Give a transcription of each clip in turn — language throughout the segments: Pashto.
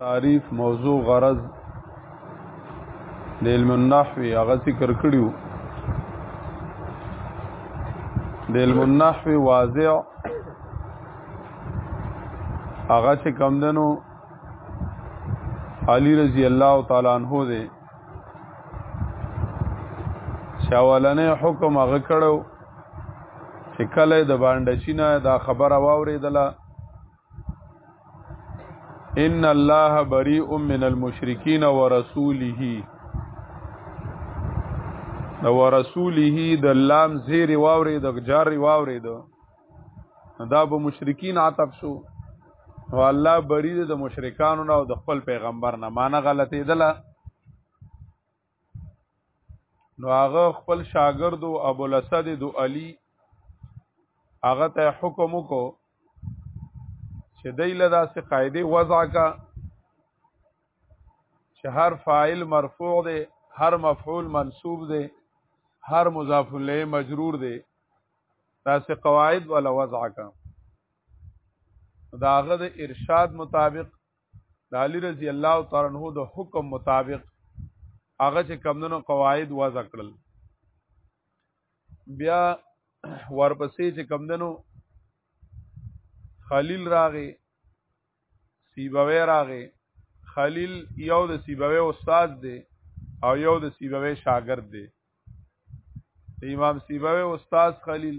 تعریف موضوع غرض د علم النحو هغه ذکر کړیو د علم النحو واضع هغه چې کم دنو علی رضی الله تعالی عنہ دی شاولنه حکم هغه کړو چې کله د باندې شینه دا خبره واورېدله ان الله بريء من المشركين ورسوله د ورسوله د لام زیر واوري د جار واوري د دا به مشرکین عطف شو او الله بری د مشرکانو نه او د خپل پیغمبر نه معنی غلطی دله نو هغه خپل شاګرد ابو الاسد دو علی هغه ته حکم وکړو چې دای له داسې قاعده وضع کا چې هر فاعل مرفوع دی هر مفعول منصوب دی هر مضاف الیه مجرور دی داسې قواعد ولا وضع کا داغه د ارشاد مطابق د علی رضی الله تعالی عنہ د حکم مطابق هغه چې کمندونو قواعد وضع کړل بیا ورپسې چې کمندونو خلیل راغی سیبوی راغی خلیل یو د سیبوی استاد دی او یو د سیبوی شاګرد دی امام سیبوی استاد خلیل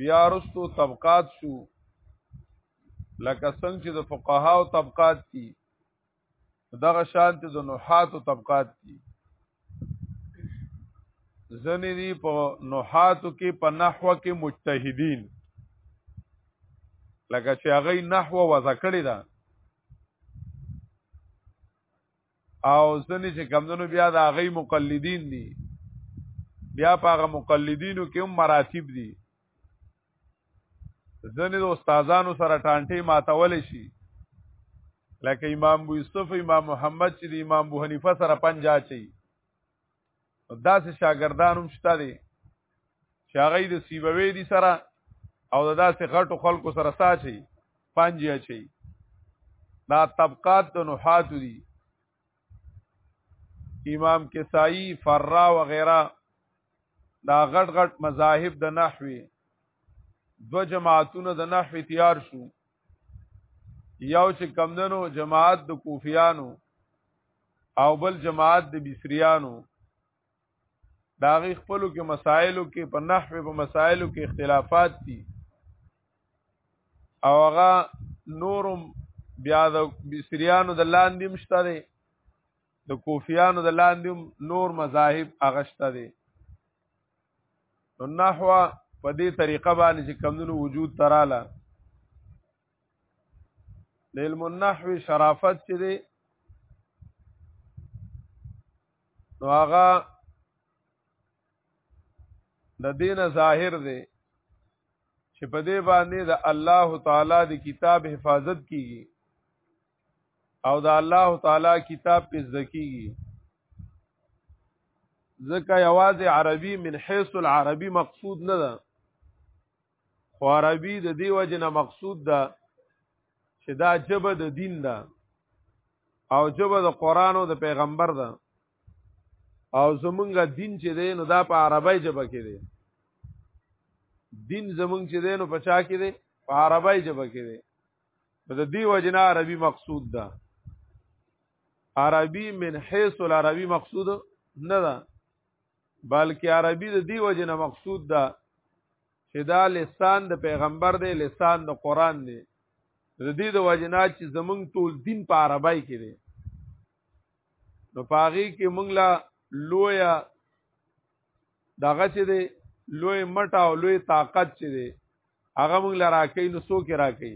بیا رستو طبقات شو لکه څنګه چې د فقهاو طبقات دي دغه شان ته د نحاتو طبقات دي ځنې دي په نحاتو کې په نحوه کې مجتهدین لکه چې هغه نحوه وضع کړی ده او ځنې چې کمدنو بیا د هغه مقلدین دي بیا په هغه مقلدینو کې هم مراتب دي ځنې د استادانو سره ټانټې ماتول شي لکه امام ابو یوسف امام محمد چې د امام ابو حنیفه سره پنجا چي داسې شاګردان هم شته دي چې هغه د سیبوي دي سره او د داسې غټو خلکو سره ساچي پنځه اچي دا طبقات د نحات دي امام کسائی فرا وغیرہ دا غټ غټ مذاهب د نحوی دو جماعتونه د نحوی تیار شو یو چې کمدنو جماعت د کوفیانو او بل جماعت د بصریانو دا غي خپلو کې مسائلو کې په نحو په مسائلو کې اختلافات دي او هغه نورم بیا د بصریانو د لاندې مشته دي د کوفیانو د لاندې نور مذاهب هغه شته دي نو نحو په دې طریقه باندې چې کمونو وجود تراله د علم النحو شرافت چې دی نو هغه د دین ظاهر دی چې په دې باندې د الله تعالی د کتاب حفاظت کیږي او د الله تعالی کتاب په ځکیږي ځکه یوازې عربي من حيث العربي مقصود نه ده خو عربي د دې وجه نه مقصود ده چې دا جبه د دین ده او جبه د قران او د پیغمبر ده او زمونږ دین چې دی نو دا په عربی جبه کې دی دین زمونږ چې دی نو په چا کې دی په عربی جبه کې دی د دې وجه نه عربي مقصود ده عربي من حيث العربي مقصود نه ده بلکې عربي د دی وجه نه مقصود ده چې دا لسان د پیغمبر دی لسان د قران دی د دې د وجه نه چې زمونږ ټول دین په عربی کې دی نو پاغي کې مونږ لا لویا دغه چې دی لوی مټه او لوی طاقت چې دی هغه مونږ لا راکې نو سو کې راکې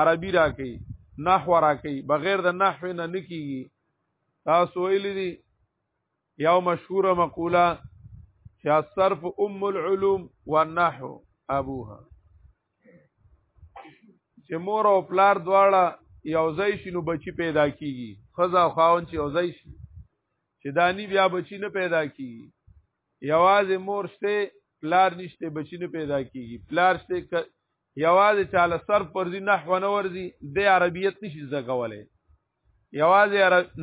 عربي راکې نحو راکې بغیر د نحو نه نکېږي تاسو ویلي دي یو مشهوره مقوله چې الصرف ام العلوم والنحو ابوها چې مور او پلار دواړه یو ځای شي نو بچی پیدا کیږي خزا او خاون چې یو ځای شي چې دانی بیا بچی نه پیدا کیږي یوازې مور شته پلار نشته بچی نه پیدا کیږي پلار شته یوازې چاله سر پرځي نحو نه ورځي د عربیت نشي زګولای یوازې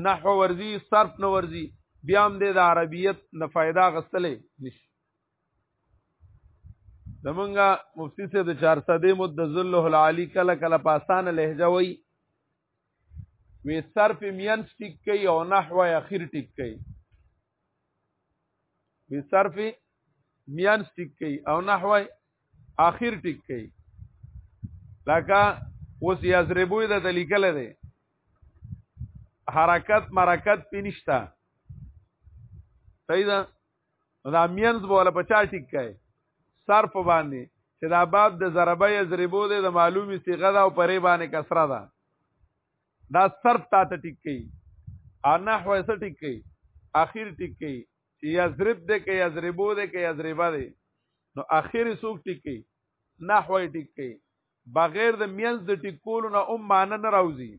نحو ورزي صرف نه ورزي بیا هم د عربیت نه فائدہ غستلې نشي زمونږه مفتی صاحب د 400 مد ذله العالی کله کله په اسانه لهجه وای وی صرف مینس ټیک کوي او نحو اخر ټیک کوي په صرف میان سټیک کوي او نحوی اخر ټیک کوي لکه اوس یضربو د لیکل دی حرکت مرکت پینشتا صحیح ده دا مینز بوله په چا ټیک کوي صرف باندې چې دا باب د ضربه یضربو دی د معلومی صيغه ده او پرې باندې کسره ده دا صرف تا ته ټیک کوي انا حویسه ټیک کوي اخیر ټیک کوي چې یضرب دې کې یضربو دې کې یضربا دې نو اخیر سوق ټیک کوي نحوی ټیک کوي بغیر د مینز د ټیکولو نه ام معنی نه راوځي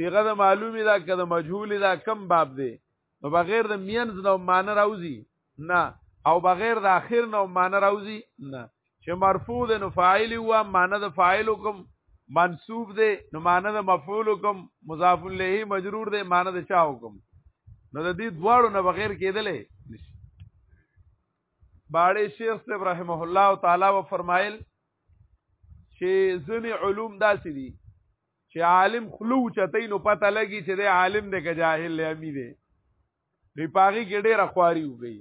صيغه د معلومي دا کده مجهول دا کم باب دی نو بغیر د مینز نو معنی راوځي نه او بغیر د اخر نو معنی راوځي نه چې مرفوع ده نو فاعل هو معنی د فاعل حکم منصوب ده نو معنی د مفعول حکم مضاف الیه مجرور ده معنی د چا حکم نو د دې دواړو نه بغیر کېدلې نشي باړې شیخ صاحب رحمه الله تعالی و فرمایل چې ځنی علوم داسې دي چې عالم خلو چتای نو پته لګي چې د عالم دی که جاهل دی امی دی وی پاغي کې ډېره خواري وګي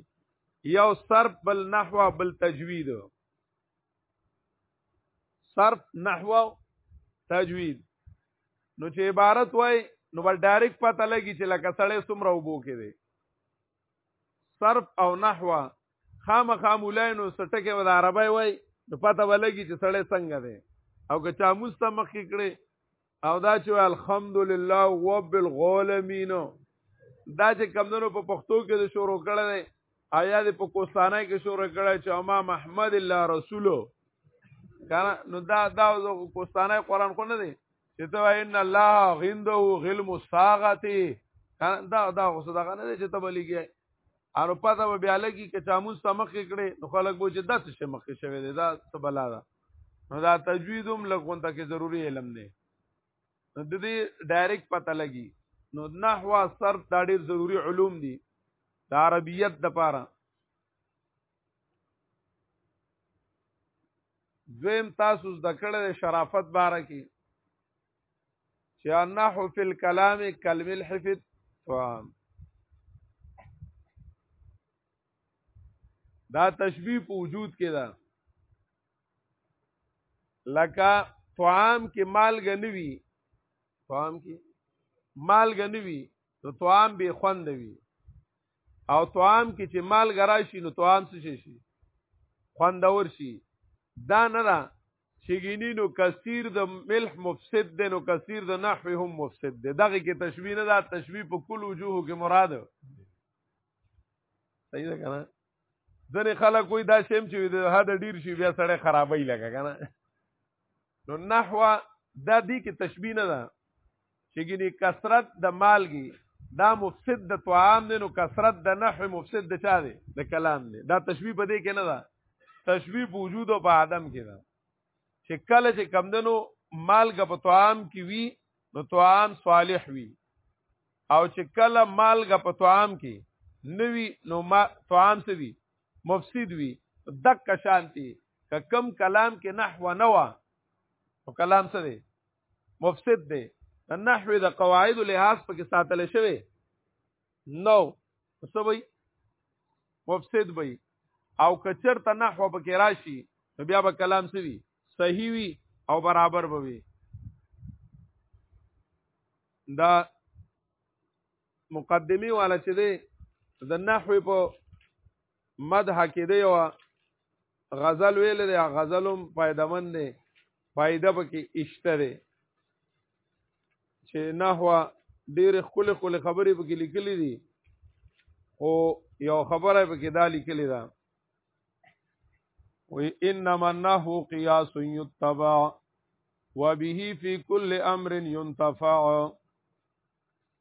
یو صرف بل نحو بل تجوید صرف نحو تجوید نو چې عبارت وای نو بل ډایرک پته لګي چې لکه سړی څومره وبو کې دی صرف او نحوه خامخا مولای نو سټکه و د عربی وای نو پته ولګي چې سړی څنګه دی او که چا مستمخ کړي او دا چې الحمدلله رب العالمین دا چې کمندونو په پښتو کې د شروع کړل دی آیا د په کوستانه کې شروع کړل چې اما محمد الله رسولو کنه نو دا دا کوستانه قران خو نه دی چې ته وای ان الله غنده غلم ساغتی دا دا اوس دا نه چې ته بلیږي انو پته به بیا لګي چې چامو سمخ کړي نو خلک به چې داسې شي مخ شوي دی دا څه بلا ده نو دا تجوید هم لګون ته کې ضروری علم دی نو د دې ډایرکټ پته لګي نو نحو صرف دا ډیر ضروری علوم دي د عربیت د پاره دویم تاسو د کړه د شرافت باره کې چې انحو فی الكلام کلم الحفظ فهم دا تشبیه په وجود کې ده لکه طعام کې مالګه نوي طعام کې مالګه نوي نو طعام به خوند وي او طعام کې چې مال غرا شي نو طعام څه شي شي خوندور شي دا نه دا چې ګینی نو کثیر د ملح مفسد دی نو کثیر د نحو هم مفسد دی دغه کې تشبیه نه دا تشبیه په کل وجوه کې مراد صحیح ده کنه ځنې خلک کوئی دا شیم چې د حد ډیر شي بیا سړی خرابای لګا کنه نو نحو دا دی کې تشبیه نه ده چې ګینه کثرت د مالګي دا مفسد د طعام دی نو کثرت د نحو مفسد د چا دی د کلام دی دا تشبیه په دې کې نه ده تشبیه په وجود او په عدم کې ده چې کله چې کمدنو مالګه په طعام کې وي نو طعام صالح وي او چې کله مالګه په طعام کې نوي نو ما طعام څه وي مفسد وي دک شانتي که کم کلام کې نحو نه و او کلام څه دی مفسد دی د نحوی د قواعد لحاظ پکې ساتل شوی نو سوي مفسد وي او کچر ته نحو پکې راشي نو بیا به کلام سوي صحیح وي او برابر به وي دا مقدمي والا چې دی د نحوی په مدح کې دی او غزل ویل دی غزلم فائدمن دی فائدہ پکې اشتره چې نحوا ډېر خل خل خبرې پکې لیکلې دي او یو خبره پکې دا لیکلې ده وی انما النحو قیاس یتبع وبه فی کل امر ينتفع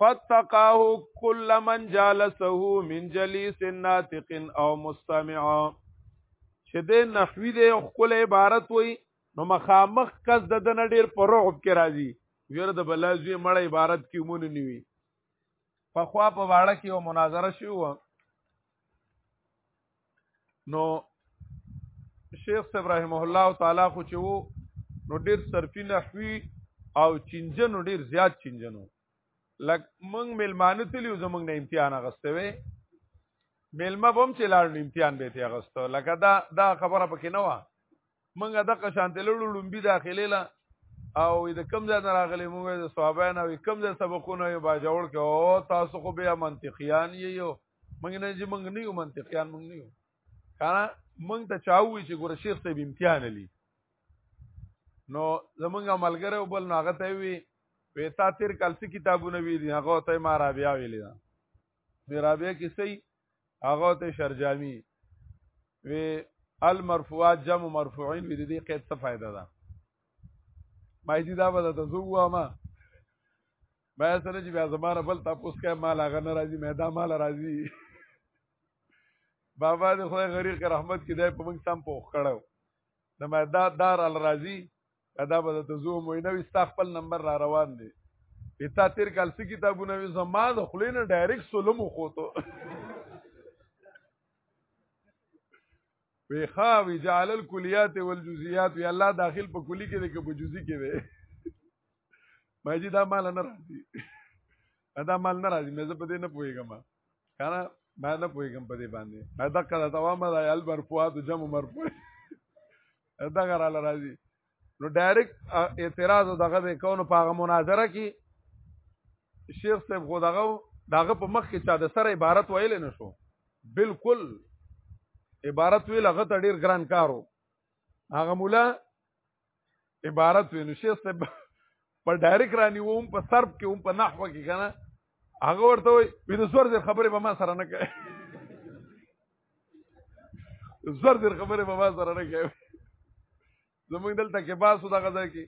فتقاه كل من جالسه من جليس ناطق او مستمع چې د نحوی د خپل عبارت وای نو مخامخ کس د دن ډیر پر رعب کې راځي ویره د بلازوی مړ عبارت کې مونږ نیوي په خوا په واړه کې یو مناظره شو نو شیخ ابراهیم الله تعالی خو چې وو نو ډیر صرفي نحوی او چنجن ډیر زیات چنجنو لک مونږ ملمانه تلیو زمونږ نه امتحان غسته وي ملما بم چې لاړ امتحان به ته غسته لکه دا دا خبره پکې نه و منګه د قشانت لړو لومبي داخلي لا او د کم ځای نه راغلي موږ د صحابه نه وي کم ځای سبقونه یو با جوړ کې او تاسو خو بیا منطقيان یو موږ نه چې موږ نه یو منطقيان موږ نه یو کنه موږ ته چاوي چې ګور شیخ صاحب امتحان لې نو زمونږ ملګری وبل نو هغه ته وی ویتا تیر کلسی کتابونه وی دي هغه ته ما را بیا ویل دا می را بیا کې سي هغه ته شرجامی وی المرفوعات جمع مرفوعين وی دې قید څه فائدہ ده ما دې دا به ته زوه ما ما سره چې بیا زماره بل تاسو کې مال هغه ناراضي مې دا مال راضي بابا دې خدای غریق رحمت کې دې په موږ سم پوښ کړو نو ما دا دار الرازی دا به ته زو مو نه وستا خپل نمبر را روان دی پتا تیر کال څه کتابونه وې زما د خلینو ډایرکټ سولم خو ته وی خا وی جعل الکلیات والجزئیات وی الله داخل په کلی کې دی که په جزئی کې دی ما جی دا مال نه راځي دا مال نه راځي مې زه په دې نه پوهیږم کنه ما نه پوهیږم په دې باندې ما دا کړه دا ما دا البرفوات جمع مرفوع دغه را راځي نو ډایرکټ اعتراض دغه د کونو په هغه مناظره کې شیخ صاحب خو دغه دغه په مخ کې چا د سره عبارت ویل نه شو بالکل عبارت ویل هغه ته ډیر ګران کارو هغه مولا عبارت ویل شیخ صاحب په ډایرکټ رانیوم په سرب کې هم په نحو کې کنه هغه ورته وي وی د زور زر خبره به ما سره نه کوي زور زر خبره به ما سره نه کوي زمونږ دلته کې باسو دغه ځای کې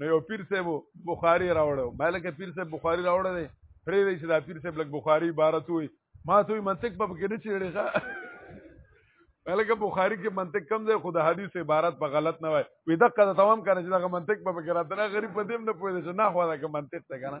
نو یو پیر صاحب بخاری راوړو مالک پیر صاحب بخاری راوړو دی پرې دی چې دا پیر صاحب لګ بخاری عبارت وي ما ته منطق په کې نه چیړې ښه مالک بخاری کې منطق کم دی خو د حدیث عبارت په غلط نه وای وې دقه تمام کنه چې دا منطق په کې راته غریب په دې نه پوهې چې نه خو دا منطق ته کنه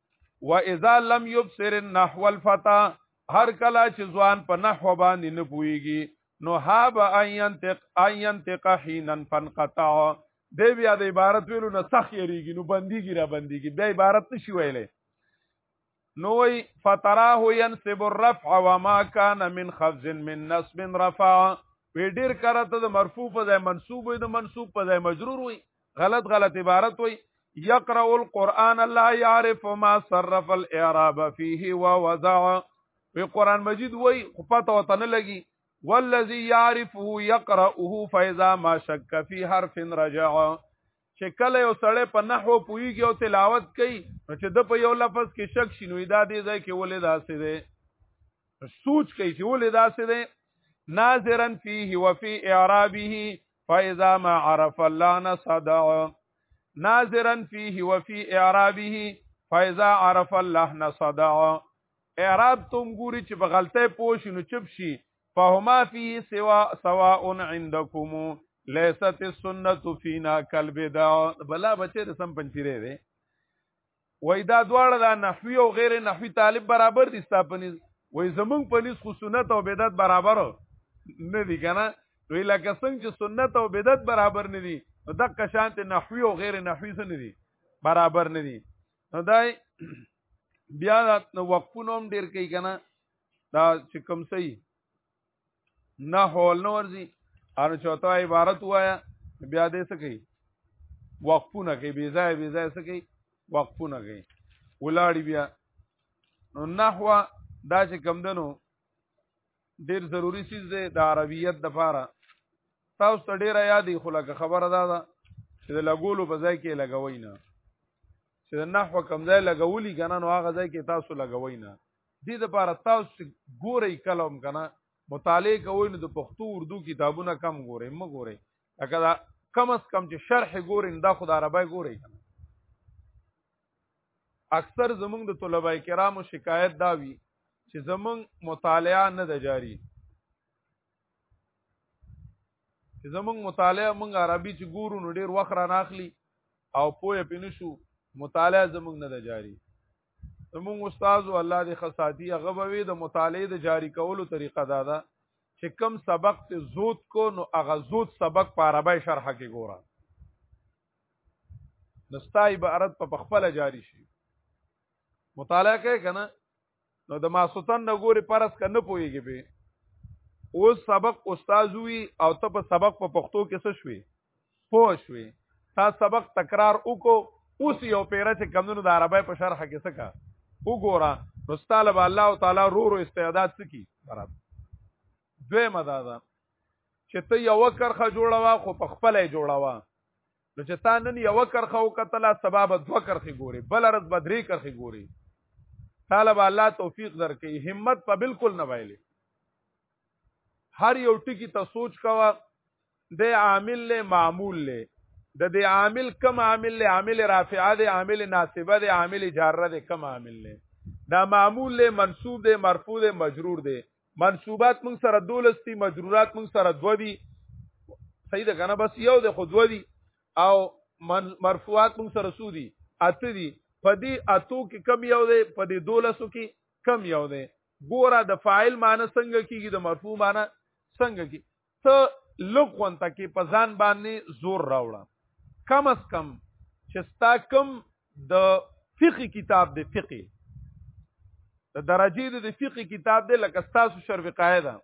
و اذا لم يبصر النحو الفتى هر کلا چې ځوان په نحو باندې نه پويږي نو هاب اينتق اينتق حينا فنقطع دی بیا د عبارت ویلو نه سخ یریږي نو بنديږي را بنديږي بیا عبارت نشي ویلې نو وی فتراه ينسب الرفع وما كان من خفض من نصب رفع وی ډیر کرته د مرفوع په ځای منصوب وي د منصوب په ځای مجرور وي غلط غلط عبارت وای یقرأ القرآن لا يعرف ما صرف الاعراب فيه ووضع په قرآن مجید وای خو پته وته نه لګي والذي يعرفه يقرأه فاذا ما شك في حرف رجع چې کله یو سړی په نحو پویږي او تلاوت کوي نو چې د په یو لفظ کې شک شي نو دا دی ځای کې ولې داسې دی سوچ کوي چې ولې داسې دی ناظرا فيه وفي اعرابه فاذا ما عرف الله نصدع ناظرا فيه وفي اعرابه فاذا عرف الله نصدع اعراب تم ګوري چې په غلطه پوښ نو چپ شي فهما فيه سوا سواء عندكم ليست السنه فينا كالبدع بلا بچي د سم پنځيره وي وای دا دواړه دا نحوی او غیر نحوی طالب برابر دي ستا په نس وای زمونږ په نس خو سنت او بدعت برابر نه دي کنه نو لکه څنګه چې سنت او بدعت برابر نه دي نو دغه شانت نحوی او غیر نحوی څه نه دي برابر نه دي نو دای بیا نو وقفونو هم ډیر کوي کنه دا چې کوم صحیح نه هول نه ورځي ان چوتا عبارت وایا بیا دې څه کوي وقفونه کوي بی ځای بی ځای څه کوي وقفونه کوي ولاړی بیا نو نحوه دا چې کم دنو ډیر ضروری چیز دی د عربیت د پاره تاسو ته ډیره یادې خو لکه خبره ده دا چې د لګولو په ځای کې لګوي نه چې د نحو کم ځای لګولي کنه نو هغه ځای کې تاسو لګوي نه دې لپاره تاسو ګورئ کلم کنه مطالعه کوئ نو د پښتو اردو کتابونه کم ګورئ م ګورئ لکه دا کم از کم چې شرح ګورئ دا خو د عربی ګورئ اکثر زمونږ د طلبه کرامو شکایت دا وی چې زمونږ مطالعه نه د جاری چې زمونږ مطالعه مونږ عربي چې ګورو نو ډیر وخت را ناخلی او پوهه پینې شو مطالعه زمونږ نه د جاری زموږ استاد الله دې خصاتی هغه به د مطالعه د جاری کولو طریقه دا ده چې کم سبق ته زود کو نو هغه زود سبق په عربی شرح کې ګوره نستای به عرب په خپل جاری شي مطالعه کوي کنه نو د ماسوتن نه ګوري پرس کنه پويږي به اوس سبق استاد وی او ته په سبق په پښتو کې څه شوي پوښوي تا سبق تکرار وکړو اوس یو پیره چې کمونو د عربی په شرح کې څه کا وګوره نو ستاله به الله تعالی رو رو استعداد سکی برابر دوی مدا ده چې ته یو کرخه جوړوا خو په خپل جوړوا نو چې تا نن یو کرخه وکتله سبب دوه کرخه ګوري بل رز بدري کرخه ګوري طالب الله توفیق درکې همت په بالکل نه وایلی هر یو ټکی ته سوچ کوا د عامل له معمول له د دې عامل کم عامل له عامل رافعه دی عامل ناصبه دی عامل جاره دی کم عامل له دا معمول له منصوب دی مرفوع دی مجرور دی منصوبات موږ سره دولستی مجرورات موږ سره دو دي صحیح ده کنه بس یو د خود ودی او مرفوعات موږ سره سودی اته دي په دې اتو کې کم یو دی په دې دولسو کې کم یو دی ګوره د فاعل معنی څنګه کیږي د مرفوع معنی څنګه کیږي ته لغون ته کې په ځان باندې زور راوړه کم از کم چې ستا کم د فقه کتاب د فقه د درجه د فقه کتاب د لکه تاسو شرف قاعده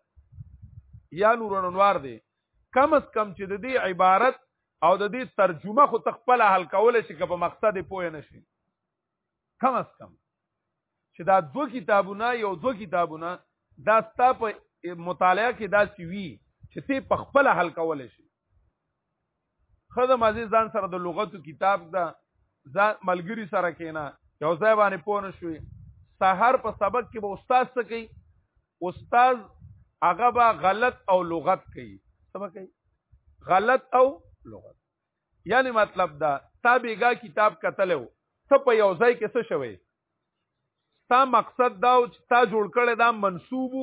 یا نور انوار دی کم از کم چې د دې عبارت او د دې ترجمه خو تخپل حل کول شي که په مقصد پوه نه شي کم از کم چې دا دو کتابونه یو دو کتابونه دا ستا په مطالعه کې دا چې وی چې ته په خپل حل کول شي خدای مازی ځان سره د لغتو کتاب دا ځان ملګری سره کینا یو ځای باندې پونه شوې سحر په سبق کې به استاد څه کوي استاد هغه به غلط او لغت کوي سبق کوي غلط او لغت یعنی مطلب دا تا بیګا کتاب کتلو ته په یو ځای کې څه شوی تا مقصد دا او چې تا جوړ کړی دا منسوب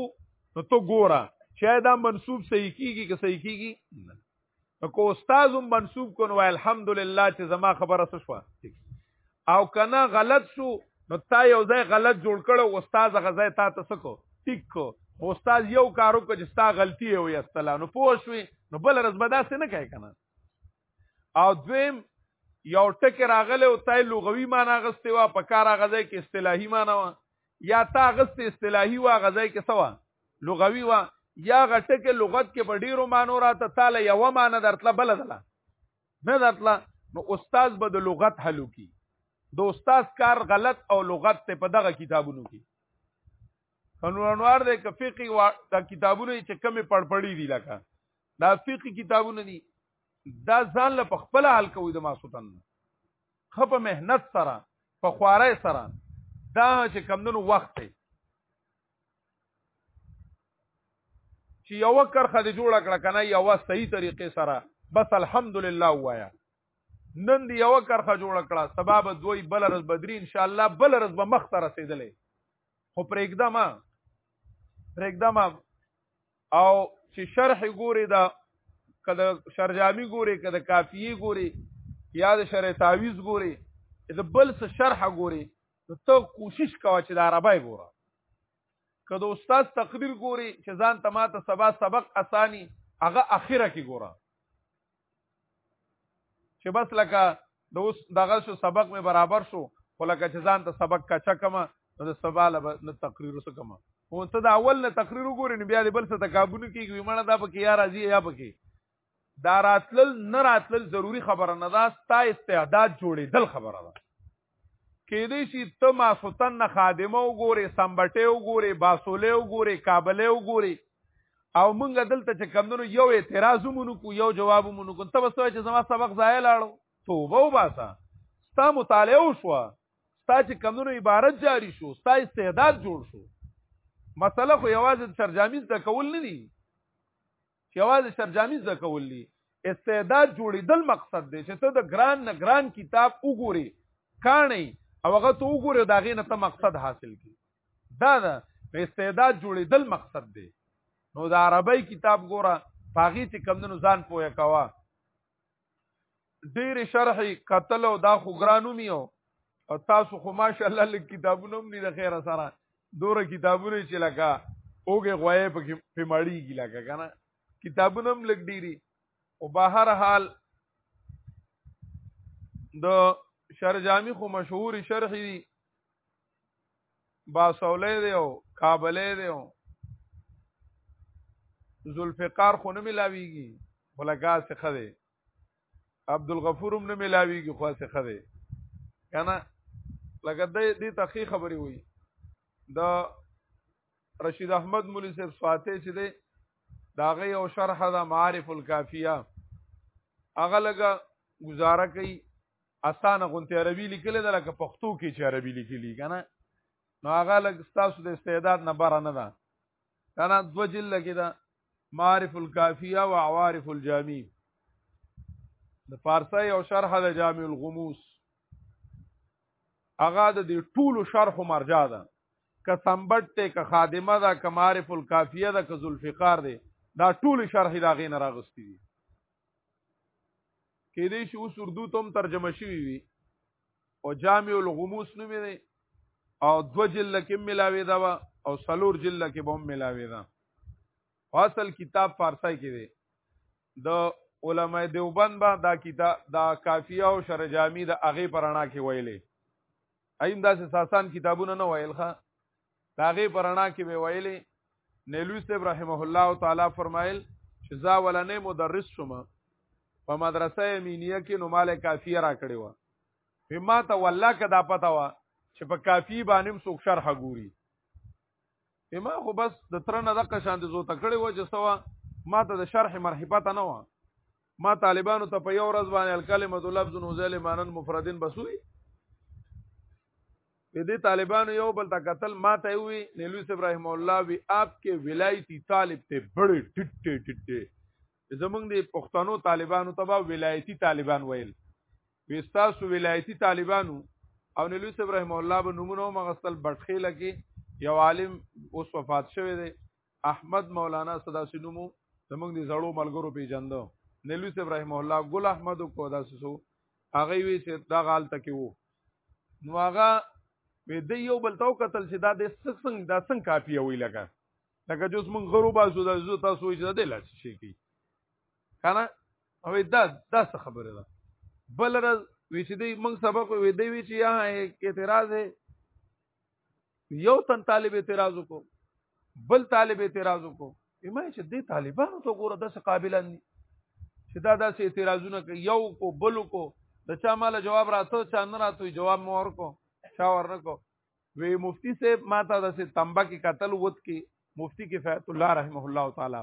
نو ته ګوره چې دا منسوب صحیح کیږي که صحیح کیږي نه کو استاد منسوب کو نو الحمدلله چې زما خبره څه شو او کنه غلط شو نو تا یو ځای غلط جوړ کړو استاد غزای تا ته څه کو ټیک کو استاد یو کارو کو چې ستا غلطي وي استلا نو پوه شوې نو بل رز بداسې نه کوي کنه او دویم یو ټکی راغلی او تای لغوي معنی غستې وه په کار غځای کې اصطلاحي معنی وه یا تا غستې اصطلاحي وه غځای کې سوا لغوي وه یا غټکه لغت کې په ډیرو معنی راته تعالی یو معنی درتله بل دله نه درتله نو استاد به د لغت حل کی د استاد کار غلط او لغت ته په دغه کتابونو کې قانون انوار د کفقي د کتابونو چې کمی پړپړی دي لکه دا فقهي کتابونه دي دا ځان له خپل حل کوي د ماسوتن خپ مهنت سره په خوارای سره دا چې کمندونو وخت دی چې یو کرخه دی جوړ کړه کنه یو صحیح طریقې سره بس الحمدلله وایا نن دی یو کرخه جوړ کړه سبب دوی بل رز بدری ان شاء الله بل رز به مخ ته رسیدلې خو پر اقدام پر اقدام او چې شرح ګوري دا کله شرجامي ګوري کله کافیه ګوري یا د شرح تعویز ګوري د بل څه شرح ګوري نو ته کوشش کوه چې د عربی ګوره که د استاد تقریر ګوري چې ځان ته ماته سبا سبق اساني هغه اخره کې ګوره چې بس لکه د اوس دغه شو سبق مې برابر شو خو لکه چې ځان ته سبق کچا کما نو د سبا له نه تقریر وسه کما او ته د اول نه تقریر وګورې نو بیا دې بل څه تکابونه کیږي مړه دا پکې یا راځي یا پکې دا راتلل نه راتلل ضروری خبره نه ده ستا استعداد جوړې دل خبره ده کې دې شي ته ما سوتن نه خادمه وګوري سمبټه وګوري باسوله وګوري کابله وګوري او مونږ دلته چې کمندونو یو اعتراض مونږ کو یو جواب مونږ کو ته وسوي چې زما سبق ضایع لاړو توبه وباسه ستا مطالعه وشو ستا چې کمندونو عبارت جاری شو ستا استعداد جوړ شو مسله خو یوازې سرجامیز د کول نه دي چې یوازې سرجامي زده کول دي استعداد جوړېدل مقصد دی چې ته د ګران نه ګران کتاب وګوري کاڼي او هغه ته وګوري دا غي نه ته مقصد حاصل کی دا دا استعداد جوړېدل مقصد دی نو دا عربی کتاب ګوره پاغي چې کمندونو ځان پوهه کاوه ډیر شرح قتل او دا خو ګرانو میو او تاسو خو ماشاءالله لیک کتابونه هم نه خیره سره دوره کتابونه چې لکه اوګه غوایې په په ماړی کې لکه کنه کتابونه هم لګ ډیری او بهر حال د شرجامی خو مشهور شرح دی باسولې دی او کابلې دی او ذوالفقار خو نه ملاويږي ولګا څه خده عبد الغفور هم نه ملاويږي خو څه خده کنه لکه د دې تخی خبري وي د رشید احمد مولوی صاحب سواته چې دی داغه یو شرح د معارف الکافیه هغه لګه گزاره کوي استانه غونته عربي لیکل ده لکه پښتو کې چې عربي لیکلي کنه نو هغه لګ تاسو د استعداد نه بره نه ده کنه دو جلد کې ده معارف الکافیه و عوارف الجامی د فارسی او شرح د جامع الغموس هغه د دې ټولو شرح مرجع ده که سمبټ ته که خادمه ده که معارف الکافیه ده که ذوالفقار ده دا ټول شرح دا غین راغستی دي کې دې شو اوس اردو ته هم ترجمه شوی وي او جامع الغموس نوم دی او دو جلد کې ملاوي دا او سلور جلد کې به هم ملاوي دا اصل کتاب فارسی کې دی د علماء دیوبند با دا کتاب دا کافیه او شرجامی د اغه پرانا کې ویلې ایم داسې ساسان کتابونه نه ویل ښه د هغې په رڼا کې به ویلې نیلوي صاحب رحمه الله تعالی فرمایل چې زه اولنې مدرس شوم په مدرسه امینیه کې نو مال کافیه را کړې وه په ما ته والله که دا پته وه چې په کافی باندې هم څوک شرح ګوري ما خو بس د تر نه دغه شان د زو تکړه و چې سوا ما ته د شرح مرحبت نه و ما طالبانو ته په یو ورځ باندې الکلمه لفظ نوزل مانن مفردین بسوي په دې طالبانو یو بل ته قتل ما ته وی نیلوس ابراهیم الله وی اپ کې ولایتي طالب ته بڑے ټټه ټټه زمونږ د پښتنو طالبانو ته ولایتي طالبان ویل وستاسو ولایتي طالبانو او نلوی صاحب رحم الله به نمونه مغسل بټخې لګي یو عالم اوس وفات شوی دی احمد مولانا صدا سینمو زمونږ دي زړو ملګرو پیجندو نلوی صاحب رحم الله ګل احمد کو داسسو هغه وی چې دا غال تکي وو نو هغه وې د یو بل تو قتل چې دا د څنګه دا څنګه کاپی وی لګا لکه جوس مونږ غرو باسو د زو تاسو چې دا د لاس شي کی کنه او دا دا څه خبره ده بل راز وی چې دی موږ سبق وی دی وی چې یا اعتراض ہے یو تن طالب اعتراض کو بل طالب اعتراض کو ایمه چې دی طالبانو ته ګوره د څه قابل نه چې دا داسې اعتراضونه کوي یو کو بل کو د چا مال جواب راته چا نه راته جواب مو ورکو چا ورنکو وی مفتی سے ماته داسې تنبا کې قتل ووت کې مفتی کفایت الله رحمه الله تعالی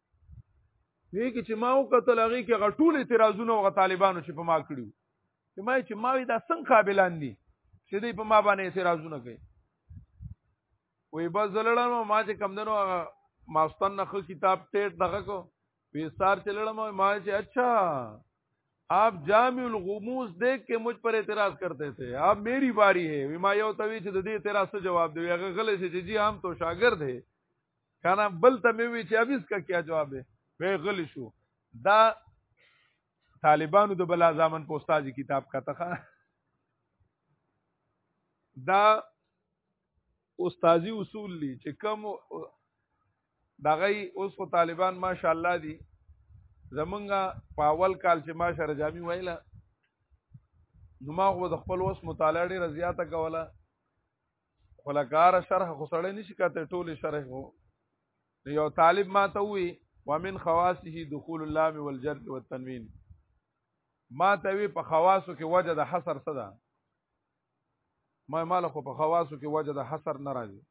وی کې چې ما وکتل هغه کې غټول اعتراضونه او طالبانو چې په ما کړیو چې ما چې ما دا څنګه قابلان دي چې دوی په ما باندې اعتراضونه کوي وی بس زلړم ما چې کم دنو هغه ماستان نه کتاب ټیټ دغه کو وی سار چلړم ما چې اچھا आप جامع الغموس دیکھ کے مجھ پر اعتراض کرتے تھے آپ میری باری ہے وی ما یو توی چې د دې اعتراض څه جواب دی هغه غلې چې جی هم تو شاګرد ہے کنه بل ته مې وی چې ابيس کا کیا جواب دی وی غلی شو دا طالبانو د بلا ځامن په استاد کتاب کتهخه دا استادی اصول دي چې کم دغه اوس خو طالبان ماشاءالله دي زمونږه په اول کال چې ما شر جامي ویله نو ما خو د خپل وس مطالعه ډېره زیاته کوله خلکار شرح خو سړی نشي کاته ټول شرح وو یو طالب ما ته وی ومن خواصه دخول اللام والجر والتنوین ما ته وی په خواصو کې وجه د حصر څه ده ما مال خو په خواصو کې وجه د حصر ناراضي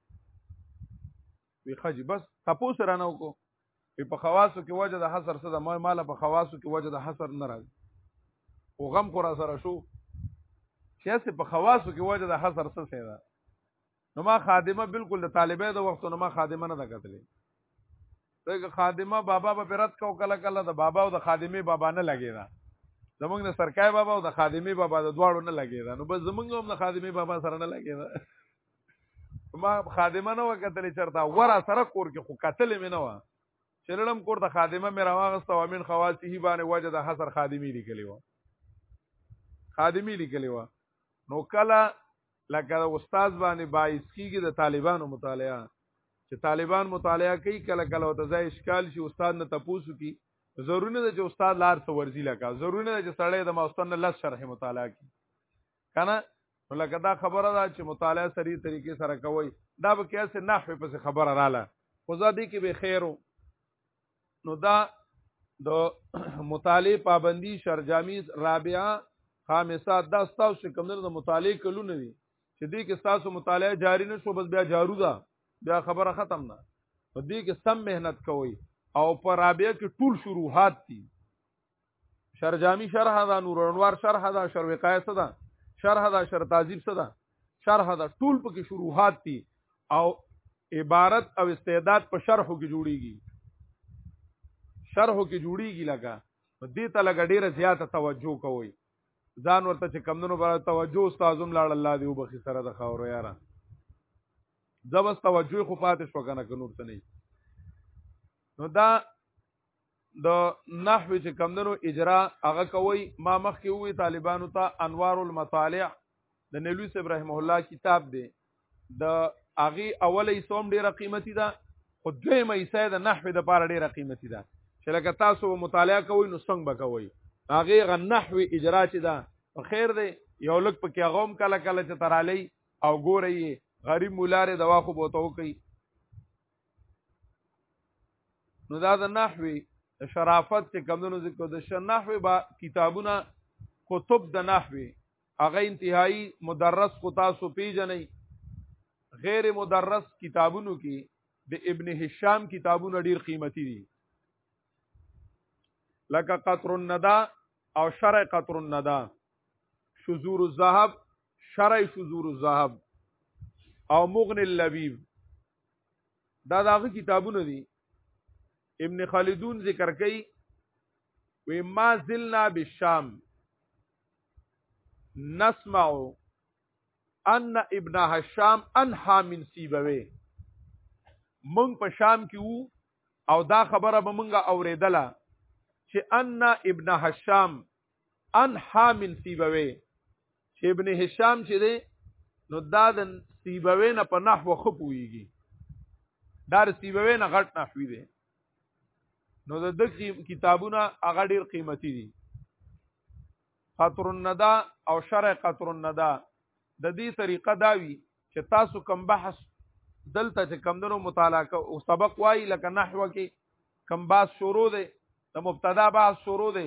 وی خجی بس تاسو سره نه وکړو په خواصو کې وجه د حصر څه د ما مال په خواصو کې وجه د حصر نه راځي او غم کو را سره شو چې په خواصو کې وجه د حصر څه څه ده نو ما خادمه بالکل د طالبې د وخت نو ما خادمه نه دکتلې دغه خادمه بابا په پرد کو کله کله د بابا او د خادمه بابا نه لګی دا زمونږ د سرکای بابا او د خادمه بابا د دواړو نه لګی دا نو بس زمونږ هم د خادمه بابا سره نه لګی دا ما خادمه نه وکتل چرته ورا سره کور کې خو قتل مې نه و چلړم کور د خادمه مې راوغسته او امین خواصه باندې وجه د حسر خادمی لیکلی و خادمی لیکلی و نو کله لکه استاد باندې باعث کیږي د طالبانو مطالعه چې طالبان مطالعه کوي کله کله ته ځای اشکال شي استاد نه تپوسو کی ضروري نه چې استاد لار څو ورزي لکه ضروري نه چې سړی د ماستن لاس شرح مطالعه کوي کنه نو لکه دا خبره ده چې مطالعه سری طریقې سره کوي دا به کیسه نحوه پس خبره رااله خو ځدی کې به خیرو نو دا د مطالعه پابندی شرجامی رابعه خامسه دا ستاسو چې کوم د مطالعه کلو نه وي چې دې کې ستاسو مطالعه جاری نه شو بس بیا جارو ده بیا خبره ختم نه په دې کې سم مهنت کوي او پر رابعه کې ټول شروحات دي شرجامی شرح دا نور انوار شرح دا شر وقایه صدا شرح دا شر تعذیب صدا شرح دا ټول پکې شروحات دي او عبارت او استعداد په شرحو کې جوړیږي شرحو کې جوړیږي لګا دې ته لګا ډیره زیاته توجه کوي ځان ورته چې کمندونو پر توجه استادوم لاړ الله دې وبخي سره د خاور یاره زبس توجه خو پاتې شو کنه که نور څه نه نو دا د نحوی چې کمدنو اجرا هغه کوي ما مخکې وی طالبانو ته انوار المطالع د نیلوی صاحب رحمه الله کتاب دی د هغه اوله ایسوم ډیره قیمتي ده خو دویمه ایسه د نحوی د پاره ډیره قیمتي ده چې لکه تاسو مطالعه کوئ نو څنګه به کوئ هغه غ نحوی اجرا چې ده په خیر دی یو لک په کې غوم کله کله چې ترالی او ګوري غریب مولاره دوا خو بوتو کوي نو دا د نحوی د شرافت چې کمونو ذکر د شنحوی با کتابونه کتب د نحوی هغه انتهایی مدرس کو تاسو پیژنئ غیر مدرس کتابونو کې د ابن هشام کتابونه ډیر قیمتي دي لکه قطر الندى او شرع قطر الندى شذور الذهب شرع شذور الذهب او مغني اللبيب دا داغه کتابونه دي ابن خالدون ذکر کوي و ما زلنا بالشام نسمع ان ابن هشام انحا من سیبوی مونږ په شام کې وو او دا خبره به مونږه اوریدله چې ان ابن هشام ان حامل سیبوي چې ابن هشام چې دی نو دا د سیبوي نه په نحو خپويږي دا سیبوي نه غټ نحوی دی نو د دک کتابونه هغه ډیر قیمتي دي قطر الندا او شرع قطر الندا د دې طریقه دا وی چې تاسو کم بحث دلته چې کم دنو مطالعه او سبق وای لکه نحوه کې کم باس شروع دی د مبتدا باس شروع دی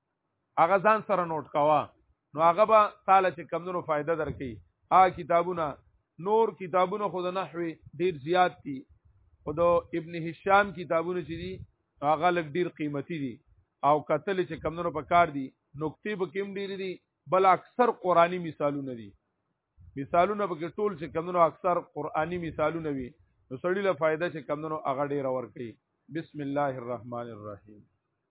هغه ځان سره نوٹ کوا نو هغه به تعالی چې کمونو فائدہ درکې آ کتابونه نور کتابونه خود نحوی ډیر زیات دي خود ابن هشام کتابونه چې دي هغه لګ ډیر قیمتي دي او قتل چې کمونو په کار دي نقطې به کم ډیر دي بل اکثر قرآنی مثالونه دي مثالونه به ټول چې کمونو اکثر قرآنی مثالونه وي نو سړی له فائدہ چې کمونو هغه ډیر ورکې بسم الله الرحمن الرحیم